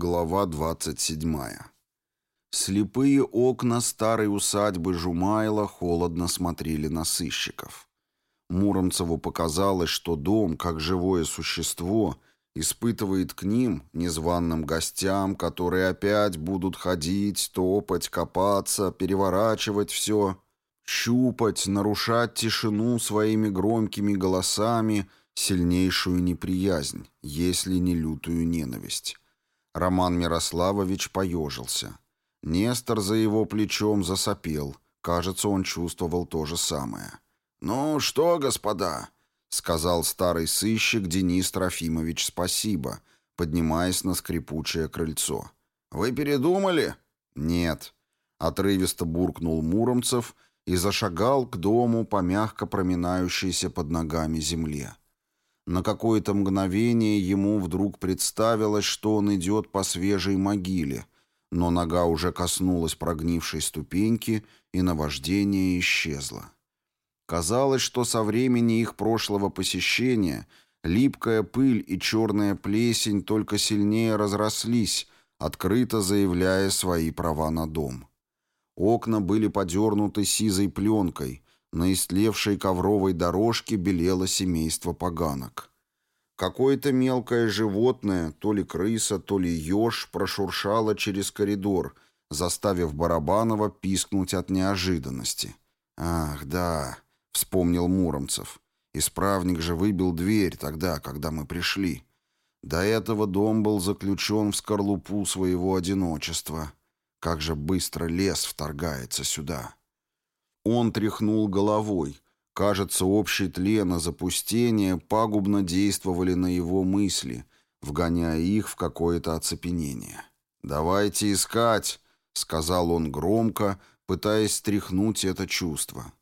Глава 27. Слепые окна старой усадьбы Жумайла холодно смотрели на сыщиков. Муромцеву показалось, что дом, как живое существо, испытывает к ним, незваным гостям, которые опять будут ходить, топать, копаться, переворачивать все, щупать, нарушать тишину своими громкими голосами, сильнейшую неприязнь, если не лютую ненависть. Роман Мирославович поежился. Нестор за его плечом засопел. Кажется, он чувствовал то же самое. «Ну что, господа?» — сказал старый сыщик Денис Трофимович «спасибо», поднимаясь на скрипучее крыльцо. «Вы передумали?» «Нет», — отрывисто буркнул Муромцев и зашагал к дому по мягко проминающейся под ногами земле. На какое-то мгновение ему вдруг представилось, что он идет по свежей могиле, но нога уже коснулась прогнившей ступеньки, и наваждение исчезло. Казалось, что со времени их прошлого посещения липкая пыль и черная плесень только сильнее разрослись, открыто заявляя свои права на дом. Окна были подернуты сизой пленкой, на истлевшей ковровой дорожке белело семейство поганок. Какое-то мелкое животное, то ли крыса, то ли еж, прошуршало через коридор, заставив Барабанова пискнуть от неожиданности. «Ах, да», — вспомнил Муромцев. «Исправник же выбил дверь тогда, когда мы пришли. До этого дом был заключен в скорлупу своего одиночества. Как же быстро лес вторгается сюда». Он тряхнул головой. Кажется, общий тлен и запустение пагубно действовали на его мысли, вгоняя их в какое-то оцепенение. «Давайте искать», — сказал он громко, пытаясь стряхнуть это чувство.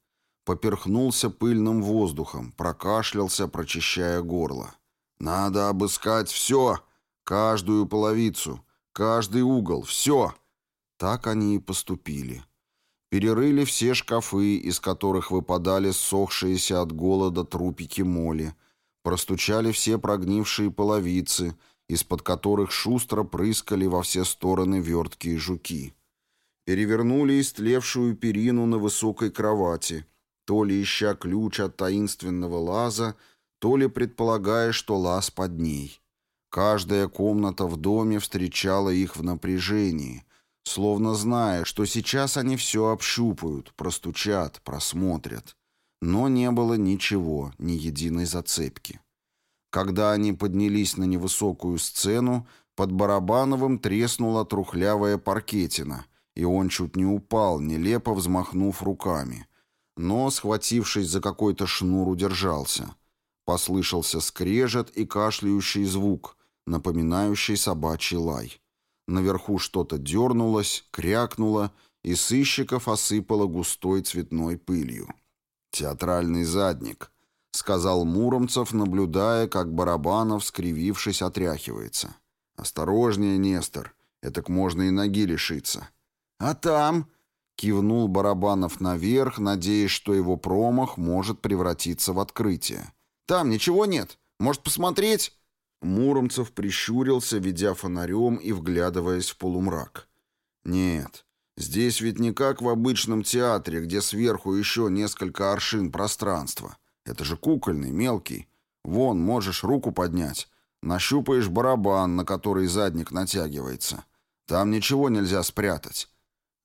Поперхнулся пыльным воздухом, прокашлялся, прочищая горло. «Надо обыскать все, каждую половицу, каждый угол, все». Так они и поступили. Перерыли все шкафы, из которых выпадали ссохшиеся от голода трупики моли. Простучали все прогнившие половицы, из-под которых шустро прыскали во все стороны верткие жуки. Перевернули истлевшую перину на высокой кровати, то ли ища ключ от таинственного лаза, то ли предполагая, что лаз под ней. Каждая комната в доме встречала их в напряжении, словно зная, что сейчас они все общупают, простучат, просмотрят. Но не было ничего, ни единой зацепки. Когда они поднялись на невысокую сцену, под Барабановым треснула трухлявая паркетина, и он чуть не упал, нелепо взмахнув руками. Но, схватившись за какой-то шнур, удержался. Послышался скрежет и кашляющий звук, напоминающий собачий лай. Наверху что-то дернулось, крякнуло, и сыщиков осыпало густой цветной пылью. «Театральный задник», — сказал Муромцев, наблюдая, как Барабанов, скривившись, отряхивается. «Осторожнее, Нестор, этак можно и ноги лишиться». «А там?» — кивнул Барабанов наверх, надеясь, что его промах может превратиться в открытие. «Там ничего нет? Может, посмотреть?» Муромцев прищурился, ведя фонарем и вглядываясь в полумрак. «Нет, здесь ведь не как в обычном театре, где сверху еще несколько аршин пространства. Это же кукольный, мелкий. Вон, можешь руку поднять. Нащупаешь барабан, на который задник натягивается. Там ничего нельзя спрятать».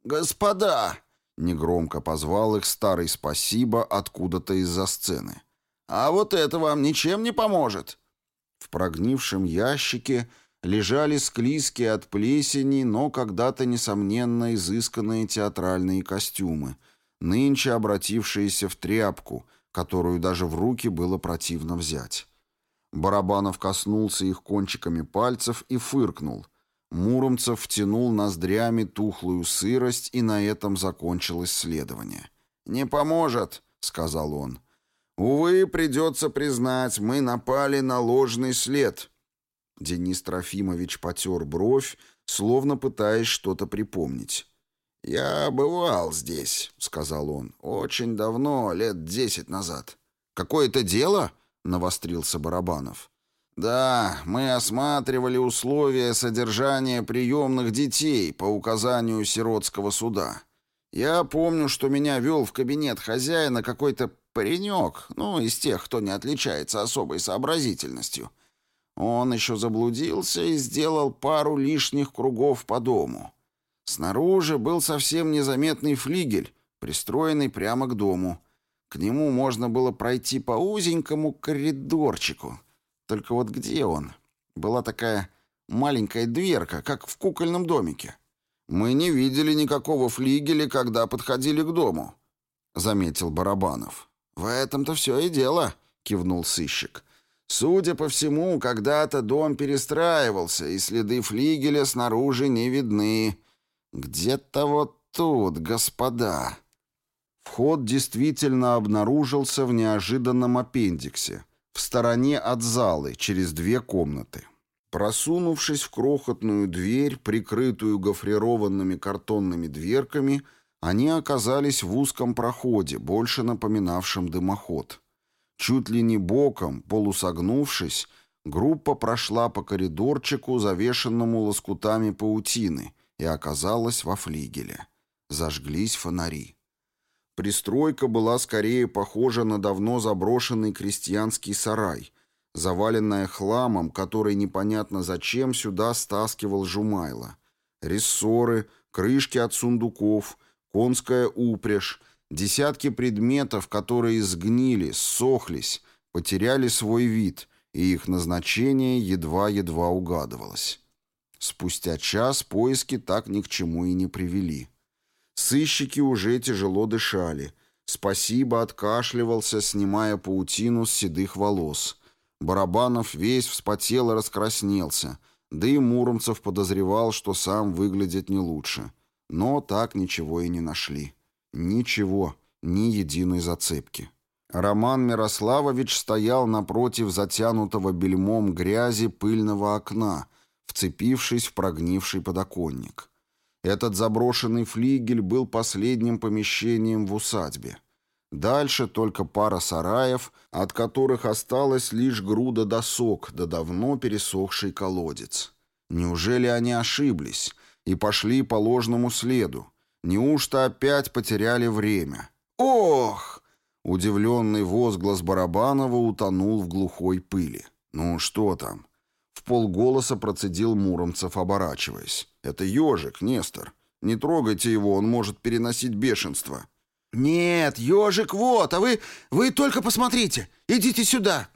«Господа!» — негромко позвал их старый «спасибо» откуда-то из-за сцены. «А вот это вам ничем не поможет!» В прогнившем ящике лежали склизкие от плесени, но когда-то, несомненно, изысканные театральные костюмы, нынче обратившиеся в тряпку, которую даже в руки было противно взять. Барабанов коснулся их кончиками пальцев и фыркнул. Муромцев втянул ноздрями тухлую сырость, и на этом закончилось следование. «Не поможет», — сказал он. Увы, придется признать, мы напали на ложный след. Денис Трофимович потер бровь, словно пытаясь что-то припомнить. «Я бывал здесь», — сказал он, — «очень давно, лет десять назад». «Какое-то дело?» — навострился Барабанов. «Да, мы осматривали условия содержания приемных детей по указанию сиротского суда. Я помню, что меня вел в кабинет хозяина какой-то паренек, ну, из тех, кто не отличается особой сообразительностью. Он еще заблудился и сделал пару лишних кругов по дому. Снаружи был совсем незаметный флигель, пристроенный прямо к дому. К нему можно было пройти по узенькому коридорчику. Только вот где он? Была такая маленькая дверка, как в кукольном домике. Мы не видели никакого флигеля, когда подходили к дому, — заметил Барабанов. «В этом-то все и дело», — кивнул сыщик. «Судя по всему, когда-то дом перестраивался, и следы флигеля снаружи не видны. Где-то вот тут, господа». Вход действительно обнаружился в неожиданном аппендиксе, в стороне от залы, через две комнаты. Просунувшись в крохотную дверь, прикрытую гофрированными картонными дверками, они оказались в узком проходе, больше напоминавшем дымоход. Чуть ли не боком, полусогнувшись, группа прошла по коридорчику, завешенному лоскутами паутины, и оказалась во флигеле. Зажглись фонари. Пристройка была скорее похожа на давно заброшенный крестьянский сарай, заваленная хламом, который непонятно зачем сюда стаскивал Жумайло. Рессоры, крышки от сундуков, конская упряжь, десятки предметов, которые сгнили, сохлись, потеряли свой вид, и их назначение едва-едва угадывалось. Спустя час поиски так ни к чему и не привели. Сыщики уже тяжело дышали. Спасибо откашливался, снимая паутину с седых волос. Барабанов весь вспотел и раскраснелся, да и Муромцев подозревал, что сам выглядит не лучше. Но так ничего и не нашли. Ничего, ни единой зацепки. Роман Мирославович стоял напротив затянутого бельмом грязи пыльного окна, вцепившись в прогнивший подоконник. Этот заброшенный флигель был последним помещением в усадьбе. Дальше только пара сараев, от которых осталась лишь груда досок да давно пересохший колодец. Неужели они ошиблись и пошли по ложному следу? Неужто опять потеряли время? Ох! Удивленный возглас Барабанова утонул в глухой пыли. «Ну что там?» В полголоса процедил Муромцев, оборачиваясь. «Это ежик, Нестор. Не трогайте его, он может переносить бешенство». «Нет, ежик вот, а вы... вы только посмотрите! Идите сюда!»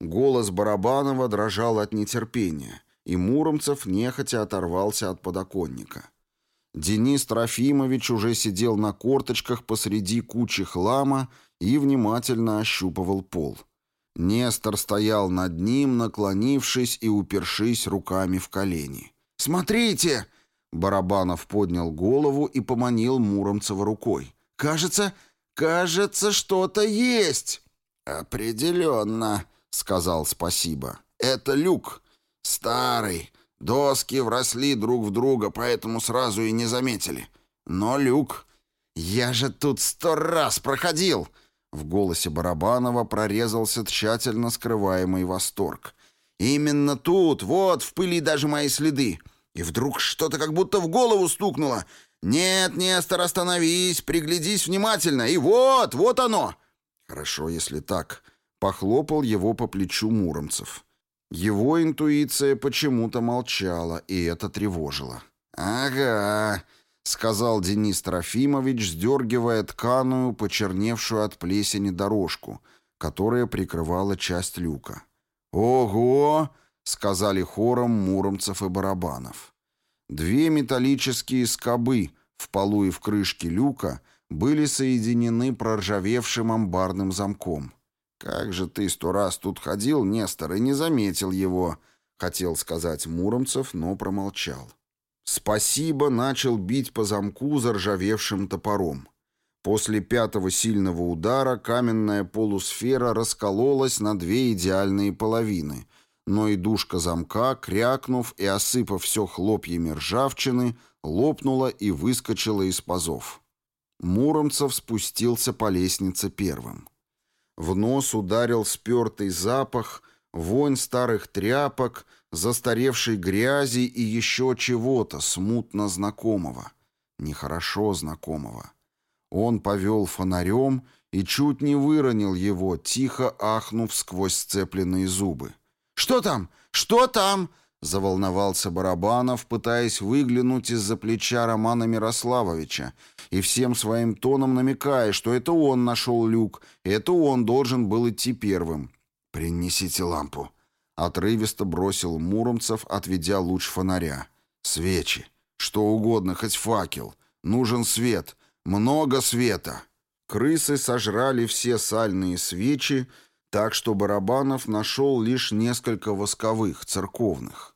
Голос Барабанова дрожал от нетерпения, и Муромцев нехотя оторвался от подоконника. Денис Трофимович уже сидел на корточках посреди кучи хлама и внимательно ощупывал пол. Нестор стоял над ним, наклонившись и упершись руками в колени. «Смотрите!» Барабанов поднял голову и поманил Муромцева рукой. «Кажется, кажется, что-то есть!» «Определенно», — сказал спасибо. «Это люк. Старый. Доски вросли друг в друга, поэтому сразу и не заметили. Но люк. Я же тут сто раз проходил!» В голосе Барабанова прорезался тщательно скрываемый восторг. «Именно тут, вот, в пыли даже мои следы. И вдруг что-то как будто в голову стукнуло. Нет, Нестор, остановись, приглядись внимательно. И вот, вот оно!» «Хорошо, если так», — похлопал его по плечу Муромцев. Его интуиция почему-то молчала, и это тревожило. «Ага», — сказал Денис Трофимович, сдергивая тканую, почерневшую от плесени дорожку, которая прикрывала часть люка. «Ого!» — сказали хором Муромцев и Барабанов. Две металлические скобы в полу и в крышке люка были соединены проржавевшим амбарным замком. «Как же ты сто раз тут ходил, Нестор, и не заметил его!» — хотел сказать Муромцев, но промолчал. Спасибо начал бить по замку заржавевшим топором. После пятого сильного удара каменная полусфера раскололась на две идеальные половины, но и душка замка, крякнув и осыпав все хлопьями ржавчины, лопнула и выскочила из пазов. Муромцев спустился по лестнице первым. В нос ударил спертый запах, Вонь старых тряпок, застаревшей грязи и еще чего-то смутно знакомого. Нехорошо знакомого. Он повел фонарем и чуть не выронил его, тихо ахнув сквозь сцепленные зубы. «Что там? Что там?» Заволновался Барабанов, пытаясь выглянуть из-за плеча Романа Мирославовича и всем своим тоном намекая, что это он нашел люк, и это он должен был идти первым. «Принесите лампу», — отрывисто бросил Муромцев, отведя луч фонаря. «Свечи. Что угодно, хоть факел. Нужен свет. Много света». Крысы сожрали все сальные свечи, так что Барабанов нашел лишь несколько восковых, церковных.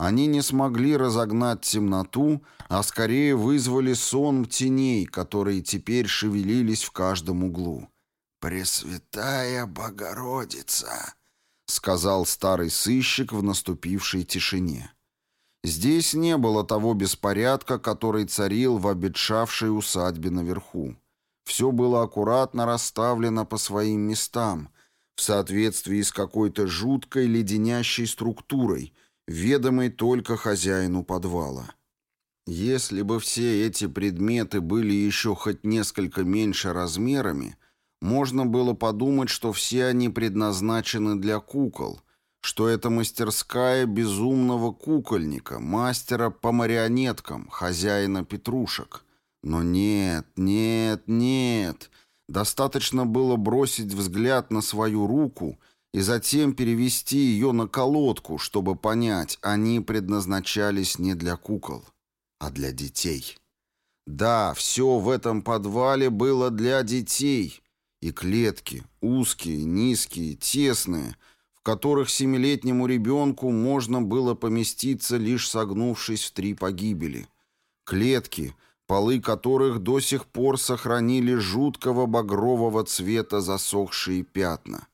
Они не смогли разогнать темноту, а скорее вызвали сон теней, которые теперь шевелились в каждом углу. «Пресвятая Богородица!» — сказал старый сыщик в наступившей тишине. Здесь не было того беспорядка, который царил в обетшавшей усадьбе наверху. Все было аккуратно расставлено по своим местам, в соответствии с какой-то жуткой леденящей структурой — ведомый только хозяину подвала. Если бы все эти предметы были еще хоть несколько меньше размерами, можно было подумать, что все они предназначены для кукол, что это мастерская безумного кукольника, мастера по марионеткам, хозяина петрушек. Но нет, нет, нет. Достаточно было бросить взгляд на свою руку — и затем перевести ее на колодку, чтобы понять, они предназначались не для кукол, а для детей. Да, все в этом подвале было для детей. И клетки, узкие, низкие, тесные, в которых семилетнему ребенку можно было поместиться, лишь согнувшись в три погибели. Клетки, полы которых до сих пор сохранили жуткого багрового цвета засохшие пятна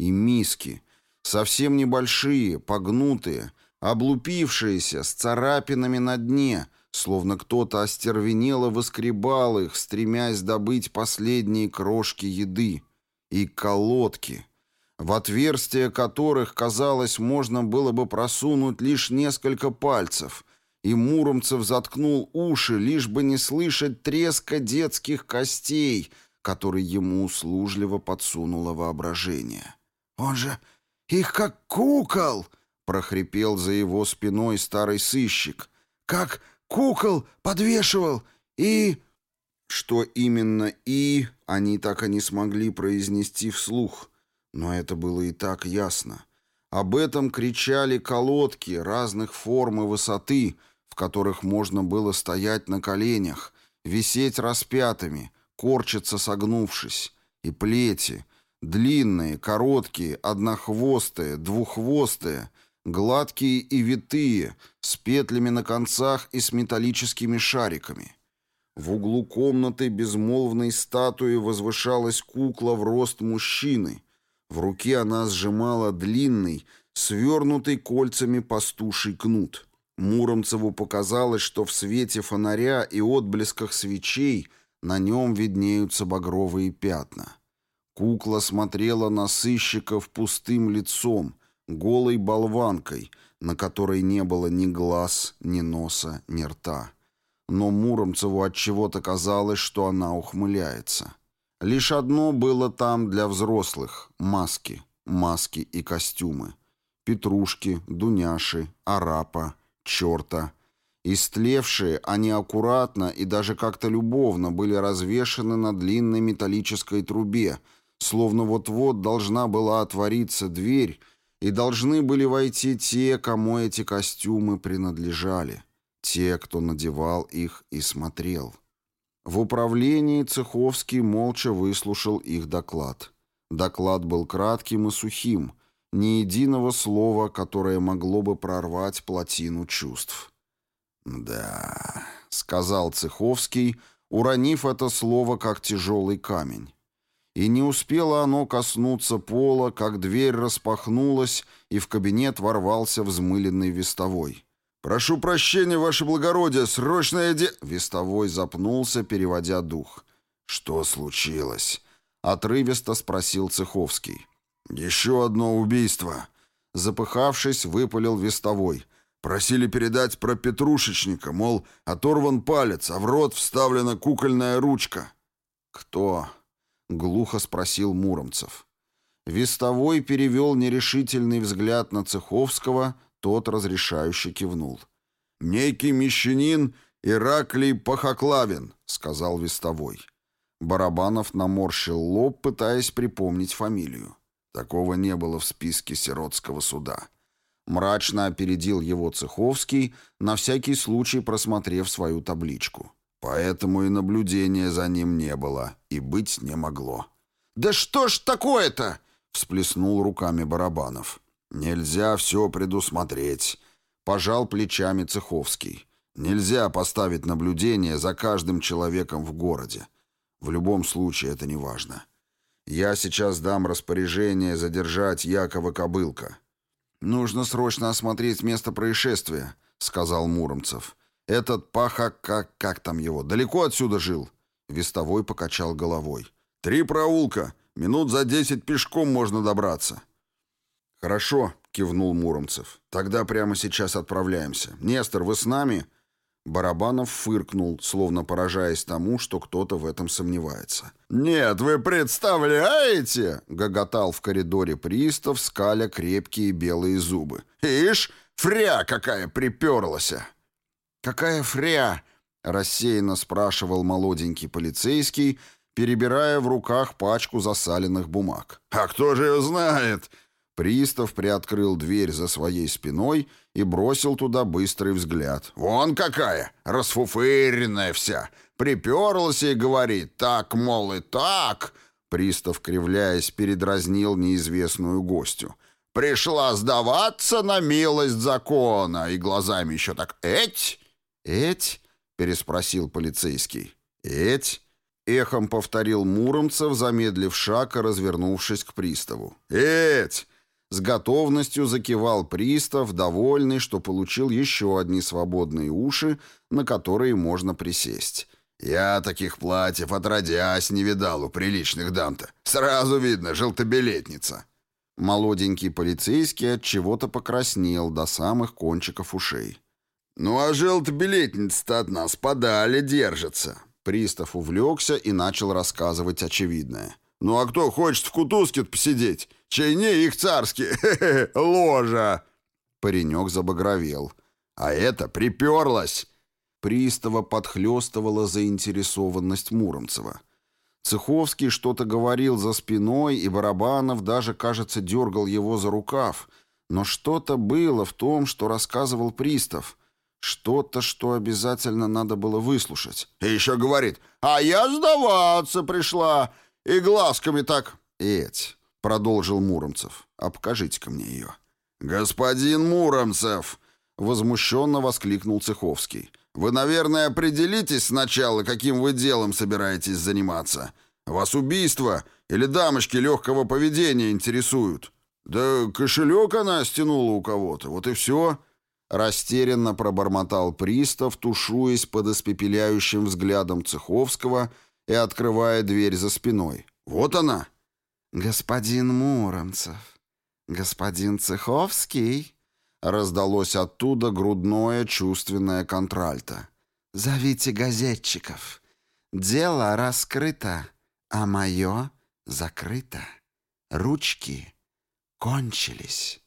и миски, совсем небольшие, погнутые, облупившиеся, с царапинами на дне, словно кто-то остервенело выскребал их, стремясь добыть последние крошки еды, и колодки, в отверстия которых, казалось, можно было бы просунуть лишь несколько пальцев, и Муромцев заткнул уши, лишь бы не слышать треска детских костей, который ему услужливо подсунуло воображение. «Он же их как кукол!» — прохрипел за его спиной старый сыщик. «Как кукол подвешивал и...» Что именно «и» они так и не смогли произнести вслух, но это было и так ясно. Об этом кричали колодки разных форм и высоты, в которых можно было стоять на коленях, висеть распятыми, корчиться согнувшись, и плети, Длинные, короткие, однохвостые, двуххвостые, гладкие и витые, с петлями на концах и с металлическими шариками. В углу комнаты безмолвной статуи возвышалась кукла в рост мужчины. В руке она сжимала длинный, свернутый кольцами пастуший кнут. Муромцеву показалось, что в свете фонаря и отблесках свечей на нем виднеются багровые пятна. Кукла смотрела на сыщиков пустым лицом, голой болванкой, на которой не было ни глаз, ни носа, ни рта. Но Муромцеву от чего-то казалось, что она ухмыляется. Лишь одно было там для взрослых — маски, маски и костюмы. Петрушки, Дуняши, Арапа, Черта. Истлевшие, они аккуратно и даже как-то любовно были развешаны на длинной металлической трубе — словно вот-вот должна была отвориться дверь, и должны были войти те, кому эти костюмы принадлежали, те, кто надевал их и смотрел. В управлении Цеховский молча выслушал их доклад. Доклад был кратким и сухим, ни единого слова, которое могло бы прорвать плотину чувств. «Да», — сказал Цеховский, уронив это слово как тяжелый камень. И не успело оно коснуться пола, как дверь распахнулась, и в кабинет ворвался взмыленный вестовой. «Прошу прощения, ваше благородие, срочное де...» Вестовой запнулся, переводя дух. «Что случилось?» — отрывисто спросил Цеховский. «Еще одно убийство», Запыхавшись, выпалил вестовой. Просили передать про Петрушечника, мол, оторван палец, а в рот вставлена кукольная ручка. «Кто?» — глухо спросил Муромцев. Вестовой перевел нерешительный взгляд на Цеховского, тот разрешающе кивнул. «Некий мещанин Ираклий Пахоклавин», — сказал Вестовой. Барабанов наморщил лоб, пытаясь припомнить фамилию. Такого не было в списке сиротского суда. Мрачно опередил его Цеховский, на всякий случай просмотрев свою табличку. Поэтому и наблюдения за ним не было, и быть не могло. «Да что ж такое-то?» — всплеснул руками Барабанов. «Нельзя все предусмотреть», — пожал плечами Цеховский. «Нельзя поставить наблюдение за каждым человеком в городе. В любом случае это не важно. Я сейчас дам распоряжение задержать Якова Кобылка». «Нужно срочно осмотреть место происшествия», — сказал Муромцев. «Этот паха, как, как там его, далеко отсюда жил?» Вестовой покачал головой. «Три проулка. Минут за десять пешком можно добраться». «Хорошо», — кивнул Муромцев. «Тогда прямо сейчас отправляемся. Нестор, вы с нами?» Барабанов фыркнул, словно поражаясь тому, что кто-то в этом сомневается. «Нет, вы представляете?» — гоготал в коридоре пристав, скаля крепкие белые зубы. «Ишь, фря какая приперлась!» «Какая фря?» — рассеянно спрашивал молоденький полицейский, перебирая в руках пачку засаленных бумаг. «А кто же ее знает?» Пристав приоткрыл дверь за своей спиной и бросил туда быстрый взгляд. «Вон какая! Расфуфыренная вся! Приперлась и говорит, так, мол, и так!» Пристав, кривляясь, передразнил неизвестную гостю. «Пришла сдаваться на милость закона!» И глазами еще так «Эть!» «Эть?» — переспросил полицейский. «Эть?» — эхом повторил Муромцев, замедлив шаг и развернувшись к приставу. «Эть!» С готовностью закивал пристав, довольный, что получил еще одни свободные уши, на которые можно присесть. «Я таких платьев отродясь не видал у приличных дам-то. Сразу видно, желтобилетница». Молоденький полицейский от чего-то покраснел до самых кончиков ушей. «Ну а желтобилетница-то от нас подали держится». Пристав увлекся и начал рассказывать очевидное. «Ну а кто хочет в кутузке посидеть? Чайни их царские, ложа!» Паренек забагровел. «А это приперлась!» Пристава подхлестывала заинтересованность Муромцева. Цеховский что-то говорил за спиной, и Барабанов даже, кажется, дергал его за рукав. Но что-то было в том, что рассказывал пристав. Что-то, что обязательно надо было выслушать. И еще говорит, «А я сдаваться пришла!» И глазками так... «Эть», — продолжил Муромцев, — «а покажите-ка мне ее». «Господин Муромцев!» — возмущенно воскликнул Цеховский. «Вы, наверное, определитесь сначала, каким вы делом собираетесь заниматься. Вас убийство или дамочки легкого поведения интересуют?» «Да кошелек она стянула у кого-то, вот и все». Растерянно пробормотал пристав, тушуясь под испепеляющим взглядом Цеховского — и открывая дверь за спиной. «Вот она!» «Господин Муромцев, господин Цеховский!» Раздалось оттуда грудное чувственное контральто. «Зовите газетчиков. Дело раскрыто, а мое закрыто. Ручки кончились».